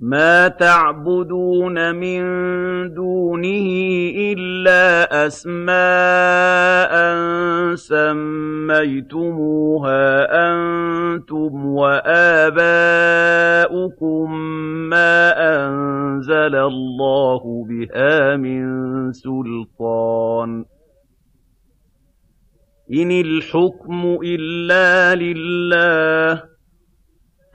مَا تَعْبُدُونَ مِن دُونِهِ إِلَّا أَسْمَاءً سَمَّيْتُمُوهَا أَنتُمْ وَآبَاؤُكُم مَّا أَنزَلَ اللَّهُ بِهَا مِن سُلْطَانٍ ۚ إِنِ الْحُكْمُ إِلَّا لِلَّهِ ۚ